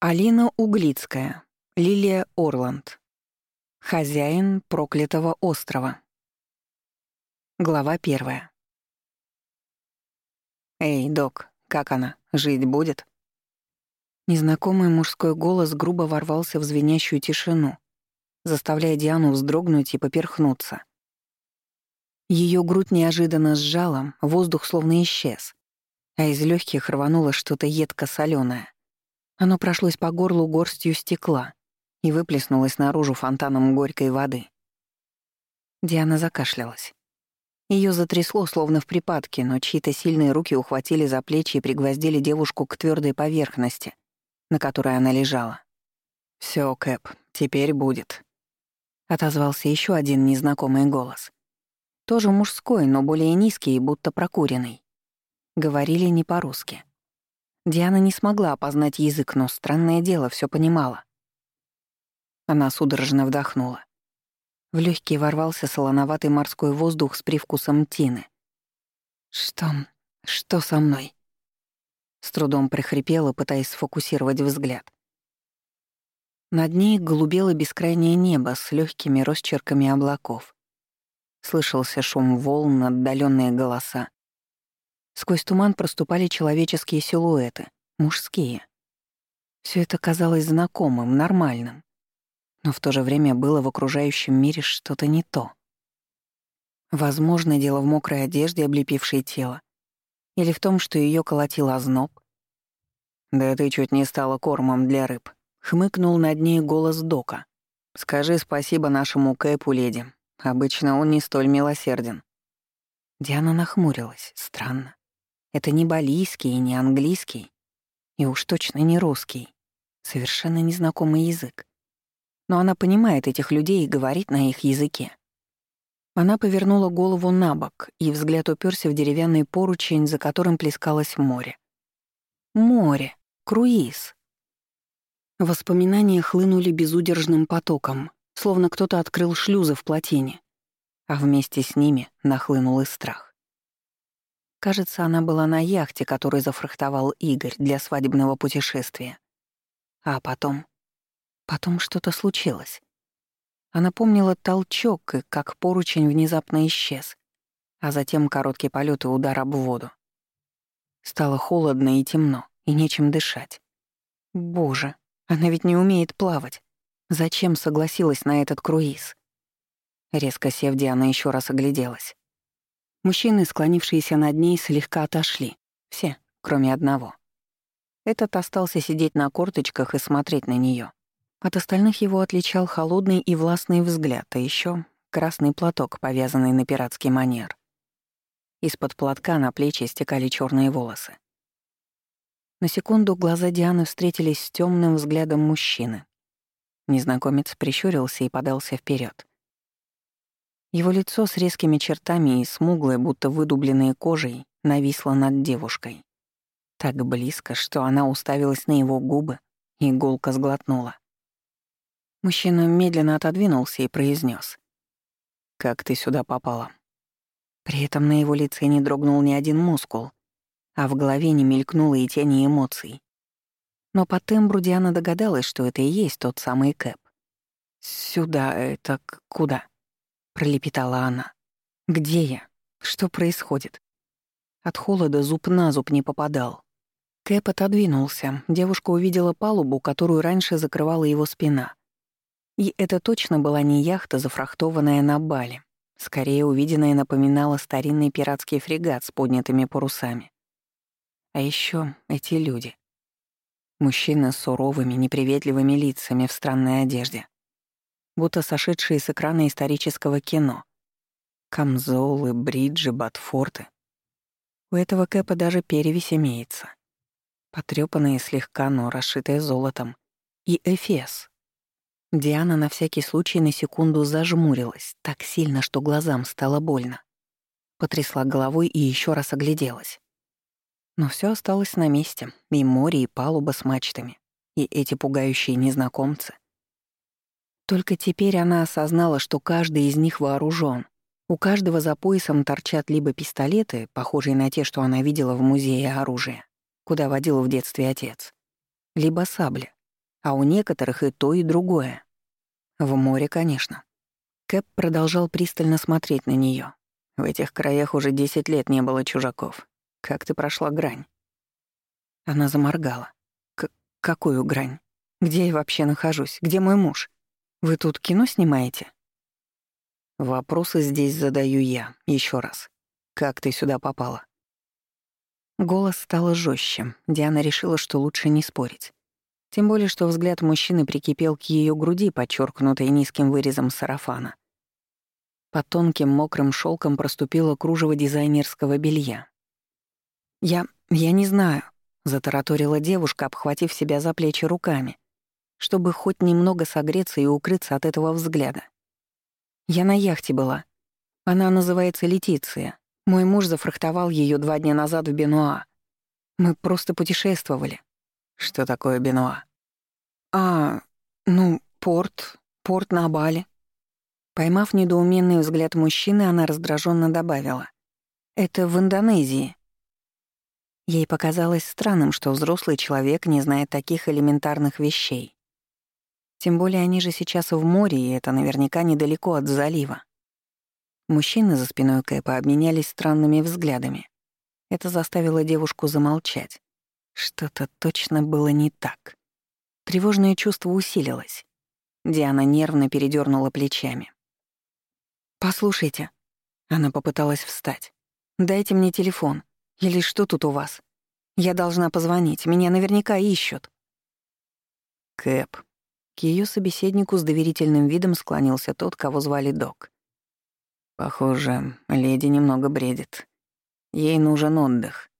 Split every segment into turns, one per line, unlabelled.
Алина Углицкая, Лилия Орланд. Хозяин проклятого острова. Глава первая. «Эй, док, как она? Жить будет?» Незнакомый мужской голос грубо ворвался в звенящую тишину, заставляя Диану вздрогнуть и поперхнуться. Ее грудь неожиданно сжала, воздух словно исчез, а из легких рвануло что-то едко-соленое. Оно прошлось по горлу горстью стекла и выплеснулось наружу фонтаном горькой воды. Диана закашлялась. Ее затрясло, словно в припадке, но чьи-то сильные руки ухватили за плечи и пригвоздили девушку к твердой поверхности, на которой она лежала. Все, Кэп, теперь будет», — отозвался еще один незнакомый голос. Тоже мужской, но более низкий и будто прокуренный. Говорили не по-русски. Диана не смогла опознать язык, но странное дело, все понимала. Она судорожно вдохнула. В легкие ворвался солоноватый морской воздух с привкусом тины. «Что... что со мной?» С трудом прихрипела, пытаясь сфокусировать взгляд. Над ней голубело бескрайнее небо с легкими росчерками облаков. Слышался шум волн, отдаленные голоса. Сквозь туман проступали человеческие силуэты, мужские. Все это казалось знакомым, нормальным. Но в то же время было в окружающем мире что-то не то. Возможно, дело в мокрой одежде, облепившей тело, или в том, что ее колотил озноб. «Да ты чуть не стала кормом для рыб», — хмыкнул над ней голос Дока. «Скажи спасибо нашему Кэпу, леди. Обычно он не столь милосерден». Диана нахмурилась. Странно. Это не балийский и не английский, и уж точно не русский. Совершенно незнакомый язык. Но она понимает этих людей и говорит на их языке. Она повернула голову на бок, и взгляд уперся в деревянный поручень, за которым плескалось море. Море. Круиз. Воспоминания хлынули безудержным потоком, словно кто-то открыл шлюзы в плотине, а вместе с ними нахлынул и страх. Кажется, она была на яхте, которую зафрахтовал Игорь для свадебного путешествия. А потом... Потом что-то случилось. Она помнила толчок и как поручень внезапно исчез, а затем короткий полет и удар об воду. Стало холодно и темно, и нечем дышать. Боже, она ведь не умеет плавать. Зачем согласилась на этот круиз? Резко сев, Диана еще раз огляделась. Мужчины, склонившиеся над ней, слегка отошли. Все, кроме одного. Этот остался сидеть на корточках и смотреть на нее. От остальных его отличал холодный и властный взгляд, а еще красный платок, повязанный на пиратский манер. Из-под платка на плечи стекали черные волосы. На секунду глаза Дианы встретились с темным взглядом мужчины. Незнакомец прищурился и подался вперед. Его лицо с резкими чертами и смуглое, будто выдубленной кожей, нависло над девушкой. Так близко, что она уставилась на его губы и гулко сглотнула. Мужчина медленно отодвинулся и произнес: «Как ты сюда попала?» При этом на его лице не дрогнул ни один мускул, а в голове не мелькнуло и тени эмоций. Но по тембру Диана догадалась, что это и есть тот самый Кэп. «Сюда это куда?» Пролепетала она. «Где я? Что происходит?» От холода зуб на зуб не попадал. Кэп отодвинулся. Девушка увидела палубу, которую раньше закрывала его спина. И это точно была не яхта, зафрахтованная на Бали. Скорее, увиденное напоминало старинный пиратский фрегат с поднятыми парусами. А еще эти люди. Мужчины с суровыми, неприветливыми лицами в странной одежде будто сошедшие с экрана исторического кино. Камзолы, бриджи, ботфорты. У этого кэпа даже перевесь имеется. Потрёпанные слегка, но расшитые золотом. И эфес. Диана на всякий случай на секунду зажмурилась, так сильно, что глазам стало больно. Потрясла головой и еще раз огляделась. Но все осталось на месте. И море, и палуба с мачтами. И эти пугающие незнакомцы — только теперь она осознала, что каждый из них вооружен. У каждого за поясом торчат либо пистолеты, похожие на те, что она видела в музее оружия, куда водил в детстве отец, либо сабли, а у некоторых и то, и другое. В море, конечно. Кэп продолжал пристально смотреть на нее. В этих краях уже десять лет не было чужаков. Как ты прошла грань? Она заморгала. К какую грань? Где я вообще нахожусь? Где мой муж? Вы тут кино снимаете? Вопросы здесь задаю я, еще раз. Как ты сюда попала? Голос стал жестче. Диана решила, что лучше не спорить. Тем более, что взгляд мужчины прикипел к ее груди, подчеркнутой низким вырезом сарафана. Под тонким мокрым шелком проступило кружево дизайнерского белья. «Я... я не знаю», — затараторила девушка, обхватив себя за плечи руками, чтобы хоть немного согреться и укрыться от этого взгляда. «Я на яхте была. Она называется Летиция. Мой муж зафрахтовал ее два дня назад в Бенуа. Мы просто путешествовали. Что такое Бенуа? А, ну, порт, порт на Бали. Поймав недоуменный взгляд мужчины, она раздраженно добавила. Это в Индонезии. Ей показалось странным, что взрослый человек не знает таких элементарных вещей. Тем более они же сейчас в море, и это наверняка недалеко от залива. Мужчины за спиной Кэпа обменялись странными взглядами. Это заставило девушку замолчать. Что-то точно было не так. Тревожное чувство усилилось. Диана нервно передернула плечами. «Послушайте». Она попыталась встать. «Дайте мне телефон. Или что тут у вас? Я должна позвонить. Меня наверняка ищут». Кэп. К ее собеседнику с доверительным видом склонился тот, кого звали Док. Похоже, леди немного бредит. Ей нужен отдых.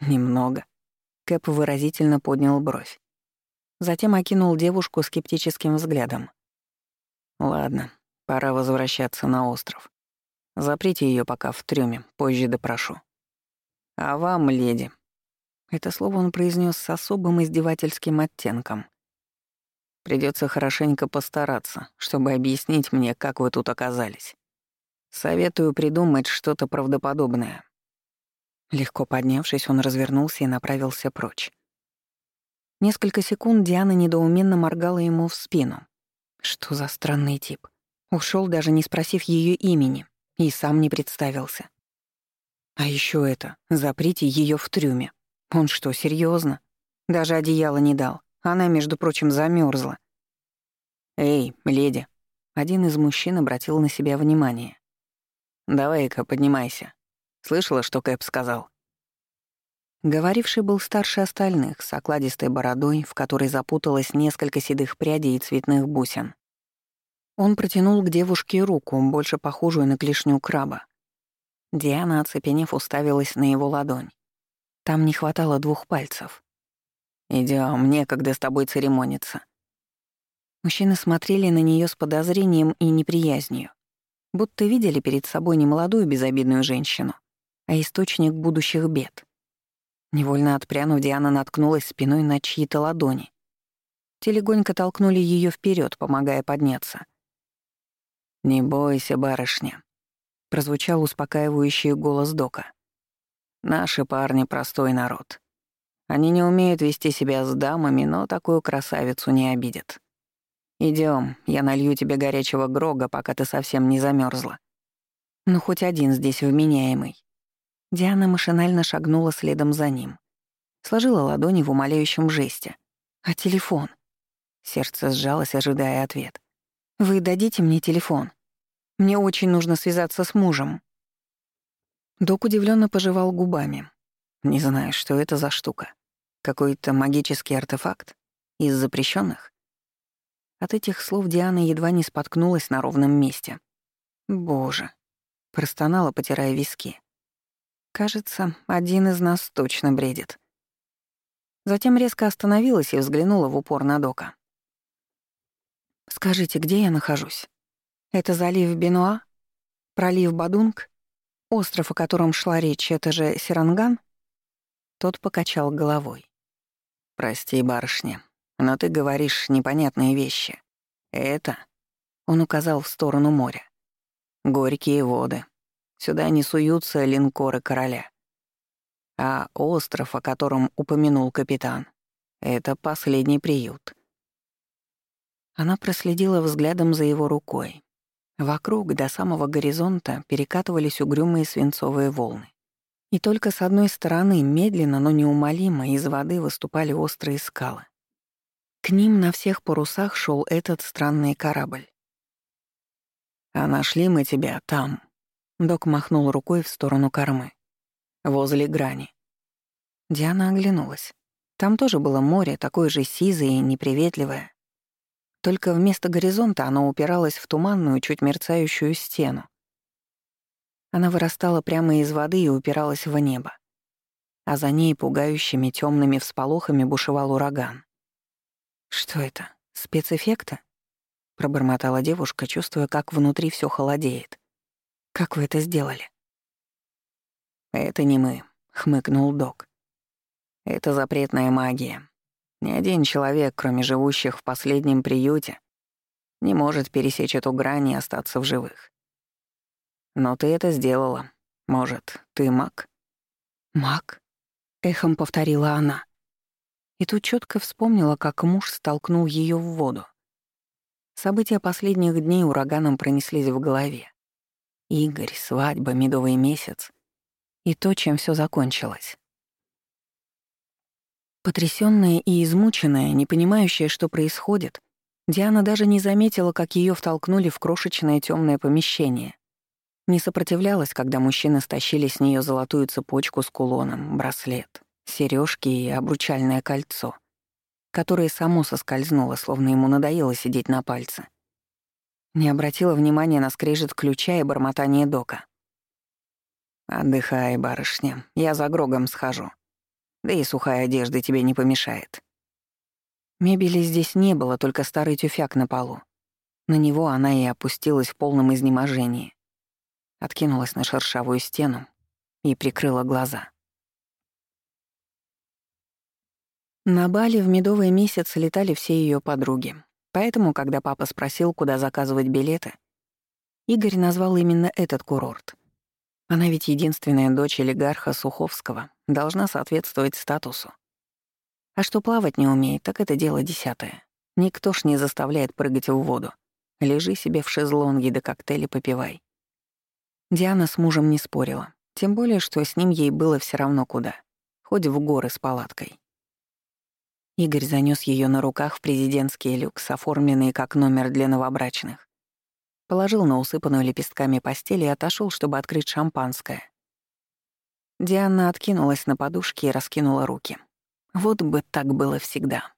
Немного. Кэп выразительно поднял бровь. Затем окинул девушку скептическим взглядом. Ладно, пора возвращаться на остров. Заприте ее пока в трюме, позже допрошу. А вам, леди. Это слово он произнес с особым издевательским оттенком. Придется хорошенько постараться, чтобы объяснить мне, как вы тут оказались. Советую придумать что-то правдоподобное». Легко поднявшись, он развернулся и направился прочь. Несколько секунд Диана недоуменно моргала ему в спину. Что за странный тип? Ушел даже не спросив ее имени, и сам не представился. А еще это, заприте ее в трюме. Он что, серьезно? Даже одеяло не дал. Она, между прочим, замерзла. «Эй, леди!» Один из мужчин обратил на себя внимание. «Давай-ка, поднимайся. Слышала, что Кэп сказал?» Говоривший был старше остальных, с окладистой бородой, в которой запуталось несколько седых прядей и цветных бусин. Он протянул к девушке руку, больше похожую на клешню краба. Диана, оцепенев, уставилась на его ладонь. Там не хватало двух пальцев. «Идём, некогда с тобой церемониться». Мужчины смотрели на нее с подозрением и неприязнью будто видели перед собой не молодую безобидную женщину, а источник будущих бед. Невольно отпрянув, Диана наткнулась спиной на чьи-то ладони. Те легонько толкнули ее вперед, помогая подняться. «Не бойся, барышня», — прозвучал успокаивающий голос Дока. «Наши парни — простой народ. Они не умеют вести себя с дамами, но такую красавицу не обидят. Идем, я налью тебе горячего грога, пока ты совсем не замерзла. Ну, хоть один здесь вменяемый. Диана машинально шагнула следом за ним. Сложила ладони в умоляющем жесте. «А телефон?» Сердце сжалось, ожидая ответ. «Вы дадите мне телефон? Мне очень нужно связаться с мужем». Док удивленно пожевал губами. «Не знаю, что это за штука. Какой-то магический артефакт? Из запрещенных? От этих слов Диана едва не споткнулась на ровном месте. «Боже!» — простонала, потирая виски. «Кажется, один из нас точно бредит». Затем резко остановилась и взглянула в упор на Дока. «Скажите, где я нахожусь? Это залив Бенуа? Пролив Бадунг? Остров, о котором шла речь, это же Сиранган?» Тот покачал головой. «Прости, барышня, но ты говоришь непонятные вещи. Это...» Он указал в сторону моря. «Горькие воды. Сюда не суются линкоры короля. А остров, о котором упомянул капитан, Это последний приют. Она проследила взглядом за его рукой. Вокруг, до самого горизонта, перекатывались угрюмые свинцовые волны. И только с одной стороны, медленно, но неумолимо, из воды выступали острые скалы. К ним на всех парусах шел этот странный корабль. «А нашли мы тебя там», — док махнул рукой в сторону кормы. «Возле грани». Диана оглянулась. Там тоже было море, такое же сизое и неприветливое. Только вместо горизонта оно упиралось в туманную, чуть мерцающую стену. Она вырастала прямо из воды и упиралась в небо. А за ней пугающими темными всполохами бушевал ураган. «Что это? Спецэффекты?» — пробормотала девушка, чувствуя, как внутри все холодеет. «Как вы это сделали?» «Это не мы», — хмыкнул док. Это запретная магия. Ни один человек, кроме живущих в последнем приюте, не может пересечь эту грань и остаться в живых. Но ты это сделала. Может, ты маг? Маг? Эхом повторила она. И тут четко вспомнила, как муж столкнул ее в воду. События последних дней ураганом пронеслись в голове. Игорь, свадьба, медовый месяц. И то, чем все закончилось. Потрясённая и измученная, не понимающая, что происходит, Диана даже не заметила, как её втолкнули в крошечное тёмное помещение. Не сопротивлялась, когда мужчины стащили с неё золотую цепочку с кулоном, браслет, серёжки и обручальное кольцо, которое само соскользнуло, словно ему надоело сидеть на пальце. Не обратила внимания на скрежет ключа и бормотание дока. «Отдыхай, барышня, я за Грогом схожу», да и сухая одежда тебе не помешает. Мебели здесь не было, только старый тюфяк на полу. На него она и опустилась в полном изнеможении. Откинулась на шершавую стену и прикрыла глаза. На Бали в медовый месяц летали все ее подруги. Поэтому, когда папа спросил, куда заказывать билеты, Игорь назвал именно этот курорт. Она ведь единственная дочь олигарха Суховского, должна соответствовать статусу. А что плавать не умеет, так это дело десятое. Никто ж не заставляет прыгать в воду. Лежи себе в шезлонге да коктейли попивай. Диана с мужем не спорила, тем более, что с ним ей было все равно куда. Хоть в горы с палаткой. Игорь занёс её на руках в президентский люкс, оформленный как номер для новобрачных. Положил на усыпанную лепестками постель и отошел, чтобы открыть шампанское. Диана откинулась на подушке и раскинула руки. Вот бы так было всегда.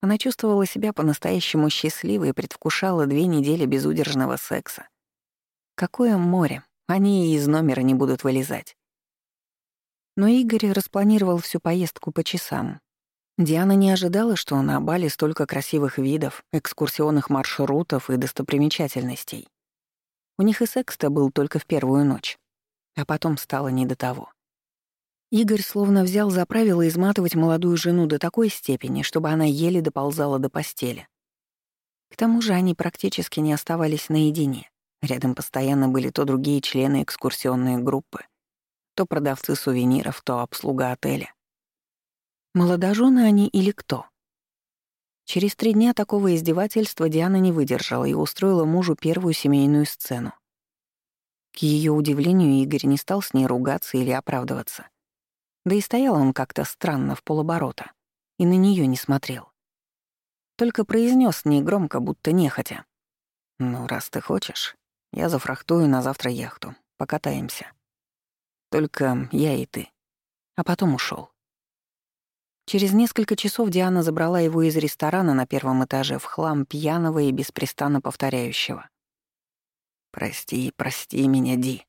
Она чувствовала себя по-настоящему счастливой и предвкушала две недели безудержного секса. Какое море, они и из номера не будут вылезать. Но Игорь распланировал всю поездку по часам. Диана не ожидала, что на Бали столько красивых видов, экскурсионных маршрутов и достопримечательностей. У них и секс-то был только в первую ночь, а потом стало не до того. Игорь словно взял за правило изматывать молодую жену до такой степени, чтобы она еле доползала до постели. К тому же они практически не оставались наедине. Рядом постоянно были то другие члены экскурсионной группы, то продавцы сувениров, то обслуга отеля. Молодожены они или кто? Через три дня такого издевательства Диана не выдержала и устроила мужу первую семейную сцену. К ее удивлению, Игорь не стал с ней ругаться или оправдываться. Да и стоял он как-то странно в полоборота и на нее не смотрел. Только произнес негромко, будто нехотя. «Ну, раз ты хочешь, я зафрахтую на завтра яхту, покатаемся. Только я и ты». А потом ушел. Через несколько часов Диана забрала его из ресторана на первом этаже в хлам пьяного и беспрестанно повторяющего. «Прости, прости меня, Ди».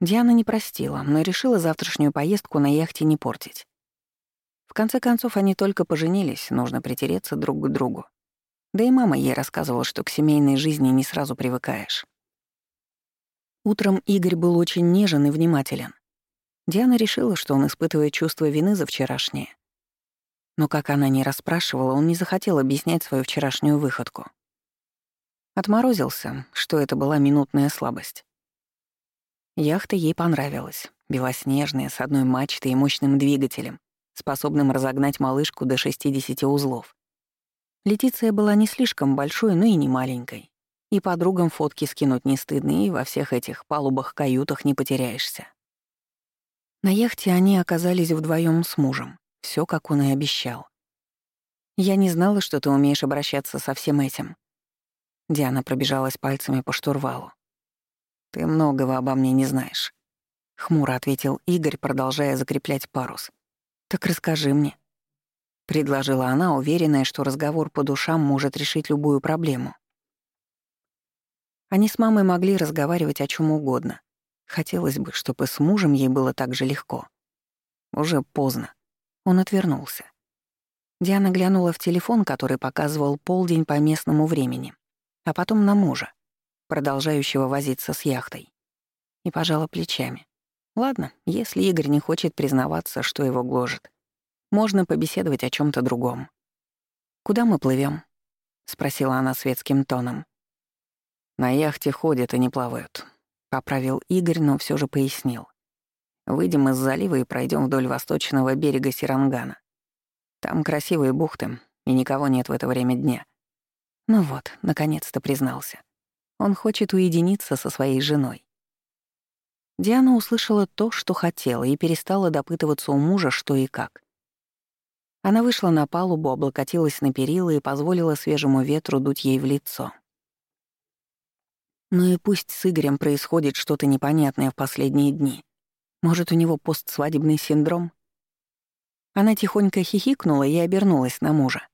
Диана не простила, но решила завтрашнюю поездку на яхте не портить. В конце концов, они только поженились, нужно притереться друг к другу. Да и мама ей рассказывала, что к семейной жизни не сразу привыкаешь. Утром Игорь был очень нежен и внимателен. Диана решила, что он испытывает чувство вины за вчерашнее, но как она не расспрашивала, он не захотел объяснять свою вчерашнюю выходку. Отморозился, что это была минутная слабость. Яхта ей понравилась, белоснежная, с одной мачтой и мощным двигателем, способным разогнать малышку до 60 узлов. Летиция была не слишком большой, но и не маленькой. И подругам фотки скинуть не стыдно, и во всех этих палубах-каютах не потеряешься. На яхте они оказались вдвоем с мужем. Все, как он и обещал. «Я не знала, что ты умеешь обращаться со всем этим». Диана пробежалась пальцами по штурвалу. «Ты многого обо мне не знаешь», — хмуро ответил Игорь, продолжая закреплять парус. «Так расскажи мне», — предложила она, уверенная, что разговор по душам может решить любую проблему. Они с мамой могли разговаривать о чем угодно. Хотелось бы, чтобы с мужем ей было так же легко. Уже поздно. Он отвернулся. Диана глянула в телефон, который показывал полдень по местному времени, а потом на мужа, продолжающего возиться с яхтой, и пожала плечами. Ладно, если Игорь не хочет признаваться, что его гложет, можно побеседовать о чем то другом. «Куда мы плывем? спросила она светским тоном. На яхте ходят и не плавают. Поправил Игорь, но все же пояснил. Выйдем из залива и пройдем вдоль восточного берега Сирангана. Там красивые бухты, и никого нет в это время дня. Ну вот, наконец-то признался. Он хочет уединиться со своей женой. Диана услышала то, что хотела, и перестала допытываться у мужа, что и как. Она вышла на палубу, облокотилась на перила и позволила свежему ветру дуть ей в лицо. Ну и пусть с Игорем происходит что-то непонятное в последние дни. Может, у него постсвадебный синдром? Она тихонько хихикнула и обернулась на мужа.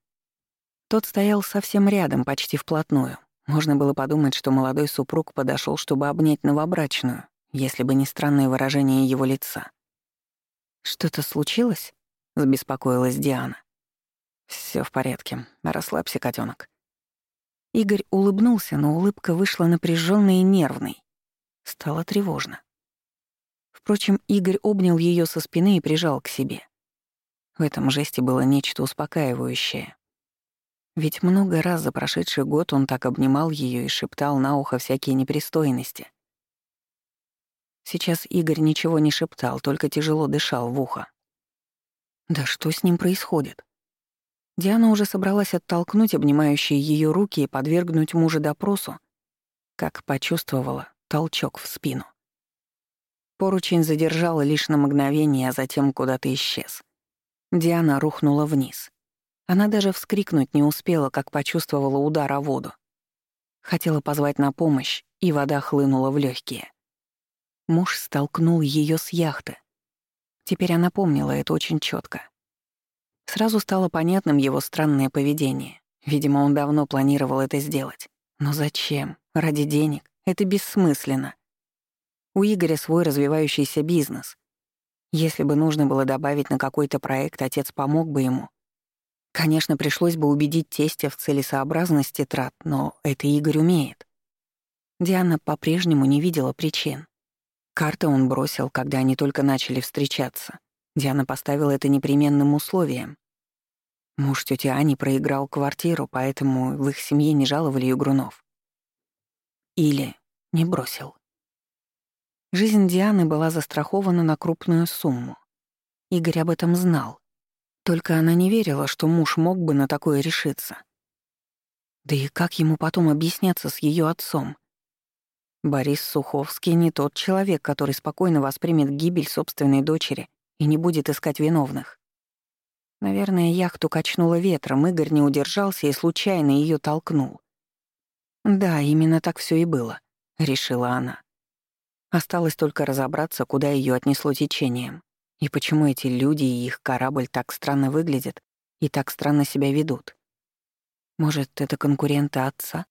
Тот стоял совсем рядом, почти вплотную. Можно было подумать, что молодой супруг подошел, чтобы обнять новобрачную, если бы не странное выражение его лица. «Что-то случилось?» — забеспокоилась Диана. Все в порядке. Расслабься, котенок. Игорь улыбнулся, но улыбка вышла напряженной и нервной. Стало тревожно. Впрочем, Игорь обнял ее со спины и прижал к себе. В этом жесте было нечто успокаивающее. Ведь много раз за прошедший год он так обнимал ее и шептал на ухо всякие непристойности. Сейчас Игорь ничего не шептал, только тяжело дышал в ухо. Да что с ним происходит? Диана уже собралась оттолкнуть обнимающие ее руки и подвергнуть мужа допросу, как почувствовала толчок в спину. Поручень задержала лишь на мгновение, а затем куда-то исчез. Диана рухнула вниз. Она даже вскрикнуть не успела, как почувствовала удар о воду. Хотела позвать на помощь, и вода хлынула в легкие. Муж столкнул ее с яхты. Теперь она помнила это очень четко. Сразу стало понятным его странное поведение. Видимо, он давно планировал это сделать. Но зачем? Ради денег? Это бессмысленно. У Игоря свой развивающийся бизнес. Если бы нужно было добавить на какой-то проект, отец помог бы ему. Конечно, пришлось бы убедить тестя в целесообразности трат, но это Игорь умеет. Диана по-прежнему не видела причин. Карты он бросил, когда они только начали встречаться. Диана поставила это непременным условием. Муж тети Ани проиграл квартиру, поэтому в их семье не жаловали игрунов. Или не бросил. Жизнь Дианы была застрахована на крупную сумму. Игорь об этом знал. Только она не верила, что муж мог бы на такое решиться. Да и как ему потом объясняться с ее отцом? Борис Суховский не тот человек, который спокойно воспримет гибель собственной дочери и не будет искать виновных. Наверное, яхту качнуло ветром, Игорь не удержался и случайно ее толкнул. «Да, именно так все и было», — решила она. Осталось только разобраться, куда ее отнесло течением, и почему эти люди и их корабль так странно выглядят и так странно себя ведут. Может, это конкуренты отца?